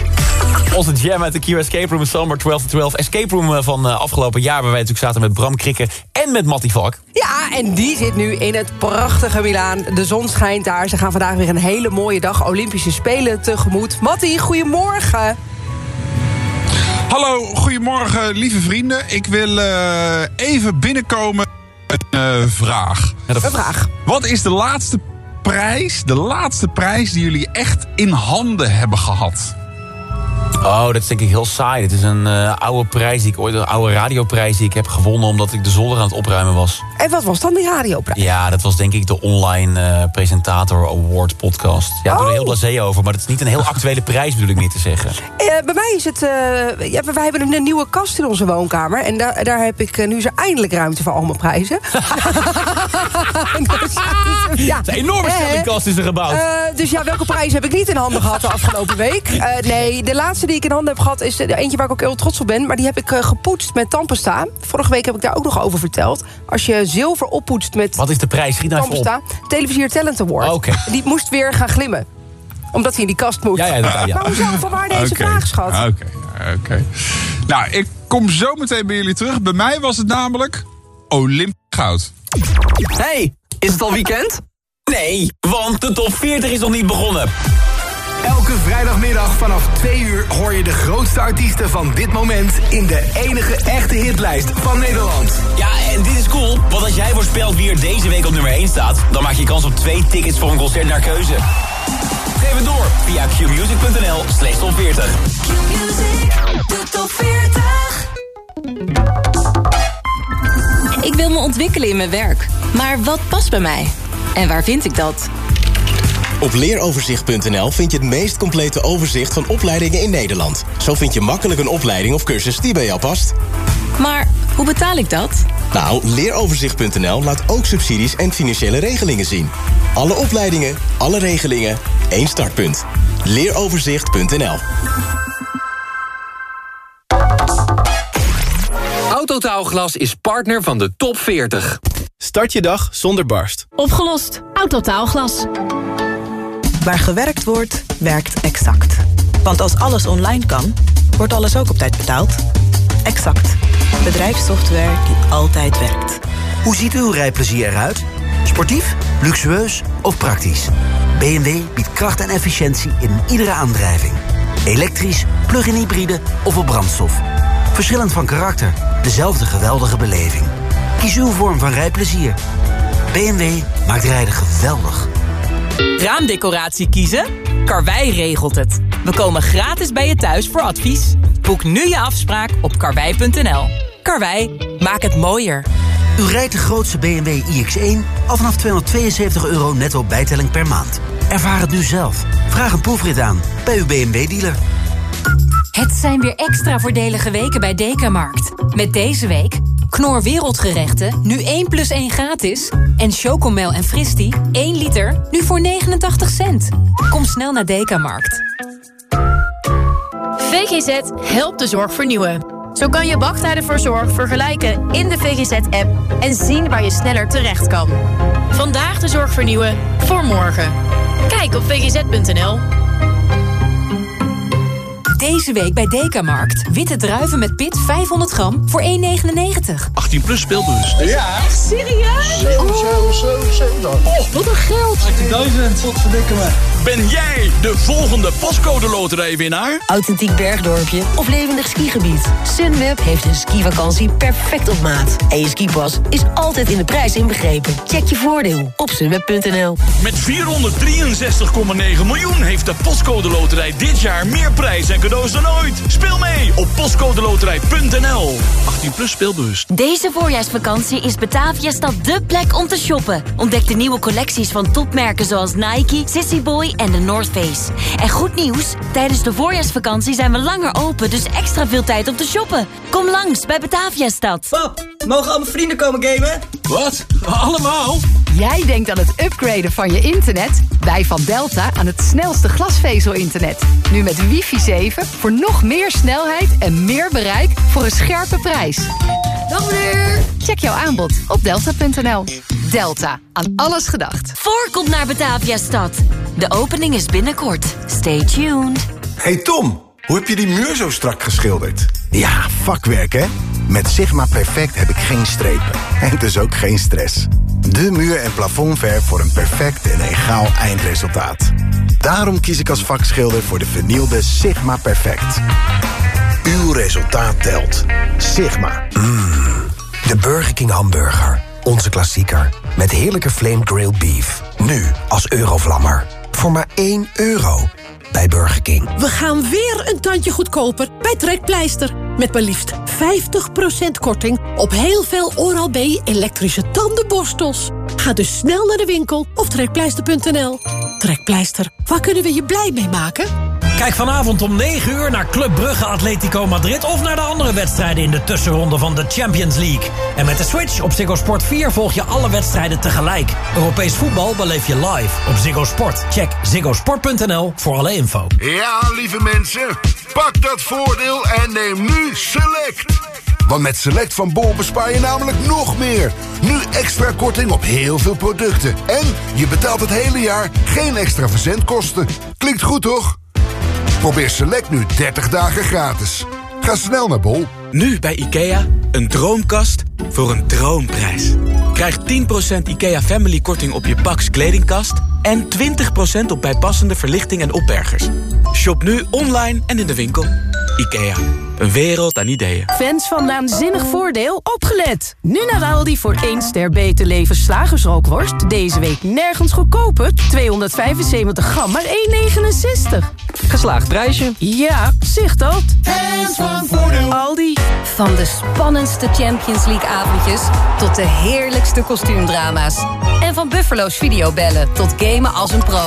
Onze jam uit de Q Escape Room, Summer 12 to 12. Escape Room eh, van uh, afgelopen jaar, waar wij natuurlijk zaten met Bram Krikke en met Mattie Valk. Ja, en die zit nu in het prachtige Milaan. De zon schijnt daar. Ze gaan vandaag weer een hele mooie dag Olympische Spelen tegemoet. Mattie, goedemorgen. Hallo, goedemorgen lieve vrienden. Ik wil uh, even binnenkomen met een uh, vraag. Ja, een vraag. Wat is de laatste prijs, de laatste prijs die jullie echt in handen hebben gehad? Oh, dat is denk ik heel saai. Het is een uh, oude prijs, die ik ooit, een oude radioprijs die ik heb gewonnen... omdat ik de zolder aan het opruimen was. En wat was dan die radioprijs? Ja, dat was denk ik de online uh, presentator award podcast. Ja, ik doe er heel blasé over, maar dat is niet een heel actuele prijs, bedoel ik niet te zeggen. Uh, bij mij is het... ja, wij hebben een nieuwe kast in onze woonkamer. En daar, daar heb ik nu is er eindelijk ruimte voor al mijn prijzen. dus, ja, een enorme stellingkast is er gebouwd. dus ja, welke prijs heb ik niet in handen gehad de afgelopen week? nee, de laatste die ik in handen heb gehad is eentje waar ik ook heel trots op ben. Maar die heb ik uh, gepoetst met tandpasta. Vorige week heb ik daar ook nog over verteld. Als je zilver oppoetst met Wat is de prijs? Schiet nou tandpasta. Televisier Talent Award. Oh, okay. Die moest weer gaan glimmen. Omdat hij in die kast moet. Ja, ja, ja. Maar hoezo? Van waar deze okay. vraag, schat? Oké, okay. oké. Okay. Nou, ik kom zo meteen bij jullie terug. Bij mij was het namelijk Olympisch goud. Hey, is het al weekend? Nee, want de top 40 is nog niet begonnen. Elke vrijdagmiddag vanaf 2 uur hoor je de grootste artiesten van dit moment... in de enige echte hitlijst van Nederland. Ja, en dit is cool, want als jij voorspelt wie er deze week op nummer 1 staat... dan maak je kans op twee tickets voor een concert naar keuze. Geef het door via qmusic.nl slash top 40. Qmusic, de top 40. Ik wil me ontwikkelen in mijn werk. Maar wat past bij mij? En waar vind ik dat? Op leeroverzicht.nl vind je het meest complete overzicht van opleidingen in Nederland. Zo vind je makkelijk een opleiding of cursus die bij jou past. Maar hoe betaal ik dat? Nou, leeroverzicht.nl laat ook subsidies en financiële regelingen zien. Alle opleidingen, alle regelingen, één startpunt. Leeroverzicht.nl Autotaalglas is partner van de top 40. Start je dag zonder barst. Opgelost. Autotaalglas. Waar gewerkt wordt, werkt Exact. Want als alles online kan, wordt alles ook op tijd betaald. Exact. Bedrijfssoftware die altijd werkt. Hoe ziet uw rijplezier eruit? Sportief, luxueus of praktisch? BMW biedt kracht en efficiëntie in iedere aandrijving. Elektrisch, plug-in hybride of op brandstof. Verschillend van karakter, dezelfde geweldige beleving. Kies uw vorm van rijplezier. BMW maakt rijden geweldig. Raamdecoratie kiezen? Karwei regelt het. We komen gratis bij je thuis voor advies. Boek nu je afspraak op karwei.nl. Karwei, maak het mooier. U rijdt de grootste BMW iX1 al vanaf 272 euro netto bijtelling per maand. Ervaar het nu zelf. Vraag een proefrit aan bij uw BMW-dealer. Het zijn weer extra voordelige weken bij Dekamarkt. Met deze week Knor Wereldgerechten, nu 1 plus 1 gratis. En Chocomel en Fristi, 1 liter, nu voor 89 cent. Kom snel naar Dekamarkt. VGZ helpt de zorg vernieuwen. Zo kan je wachttijden voor zorg vergelijken in de VGZ-app... en zien waar je sneller terecht kan. Vandaag de zorg vernieuwen, voor morgen. Kijk op vgz.nl. Deze week bij Dekamarkt. Witte druiven met pit 500 gram voor 1,99. 18 plus speelbus. Ja. Echt serieus? 7, 7, 7, 7. Oh, wat een geld. 18.000. Wat verdikken me. Ben jij de volgende pascode loterijwinnaar? Authentiek bergdorpje of levendig skigebied. Sunweb heeft een skivakantie perfect op maat. En je skipas is altijd in de prijs inbegrepen. Check je voordeel op sunweb.nl. Met 463,9 miljoen heeft de pascode loterij dit jaar meer prijs en cadeaus dan ooit. Speel mee op postcodeloterij.nl. 18 plus speelbewust. Deze voorjaarsvakantie is Bataviastad dé plek om te shoppen. Ontdek de nieuwe collecties van topmerken zoals Nike, Sissy Boy en de North Face. En goed nieuws, tijdens de voorjaarsvakantie zijn we langer open, dus extra veel tijd om te shoppen. Kom langs bij Bataviastad. Pap, mogen al mijn vrienden komen gamen? Wat? Allemaal? Jij denkt aan het upgraden van je internet? Wij van Delta aan het snelste glasvezel-internet. Nu met wifi 7 voor nog meer snelheid en meer bereik voor een scherpe prijs. Dag meneer! Check jouw aanbod op delta.nl. Delta, aan alles gedacht. Voorkomt naar Bataviastad. De opening is binnenkort. Stay tuned. Hey Tom, hoe heb je die muur zo strak geschilderd? Ja, vakwerk hè? Met Sigma Perfect heb ik geen strepen. En dus ook geen stress. De muur- en plafondverf voor een perfect en egaal eindresultaat. Daarom kies ik als vakschilder voor de vernielde Sigma Perfect. Uw resultaat telt. Sigma. De Burger King hamburger. Onze klassieker. Met heerlijke flame grilled beef. Nu als eurovlammer. Voor maar 1 euro. Bij Burger King. We gaan weer een tandje goedkoper bij Trekpleister. Met maar liefst 50% korting op heel veel Oral-B elektrische tandenborstels. Ga dus snel naar de winkel of trekpleister.nl. Trekpleister, waar kunnen we je blij mee maken? Kijk vanavond om 9 uur naar Club Brugge Atletico Madrid... of naar de andere wedstrijden in de tussenronde van de Champions League. En met de Switch op Ziggo Sport 4 volg je alle wedstrijden tegelijk. Europees voetbal beleef je live op Ziggo Sport. Check ziggosport.nl voor alle info. Ja, lieve mensen, pak dat voordeel en neem nu Select. Want met Select van Bol bespaar je namelijk nog meer. Nu extra korting op heel veel producten. En je betaalt het hele jaar geen extra verzendkosten. Klinkt goed, toch? Probeer Select nu 30 dagen gratis. Ga snel naar Bol. Nu bij IKEA, een droomkast voor een droomprijs. Krijg 10% IKEA Family korting op je Pax kledingkast... en 20% op bijpassende verlichting en opbergers. Shop nu online en in de winkel. IKEA, een wereld aan ideeën. Fans van Naanzinnig Voordeel, opgelet! Nu naar Aldi voor 1 ster beter leven slagersrookworst. Deze week nergens goedkoper. 275 gram, maar 1,69. Geslaagd prijsje. Ja, zicht dat. Fans van Voordeel. Aldi. Van de spannendste Champions League avondjes tot de heerlijkste kostuumdrama's. En van Buffalo's videobellen tot gamen als een pro.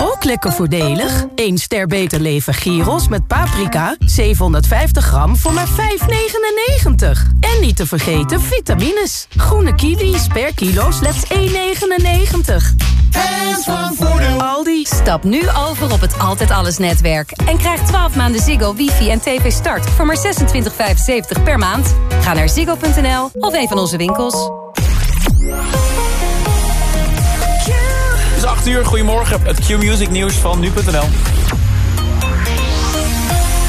Ook lekker voordelig. 1 ster beter leven gyros met paprika. 750 gram voor maar 5,99. En niet te vergeten vitamines. Groene kiwis per kilo slechts 1,99. Fans van Voordeel. Aldi. Stap nu over op het Altijd Alles netwerk. En krijg 12 maanden Ziggo, wifi en tv start voor maar 26,75 per maand. Ga naar ziggo.nl of een van onze winkels. Het is 8 uur, goedemorgen. Het Q-Music nieuws van nu.nl.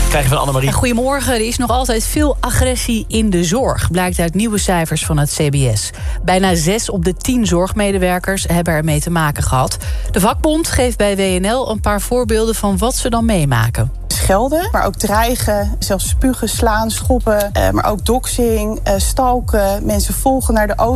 Krijgen van Annemarie. En goedemorgen. Er is nog altijd veel agressie in de zorg. Blijkt uit nieuwe cijfers van het CBS. Bijna 6 op de 10 zorgmedewerkers hebben ermee te maken gehad. De vakbond geeft bij WNL een paar voorbeelden van wat ze dan meemaken. Schelden, maar ook dreigen, zelfs spugen, slaan, schoppen. eh, maar ook doxing, eh, stalken, mensen volgen naar de auto.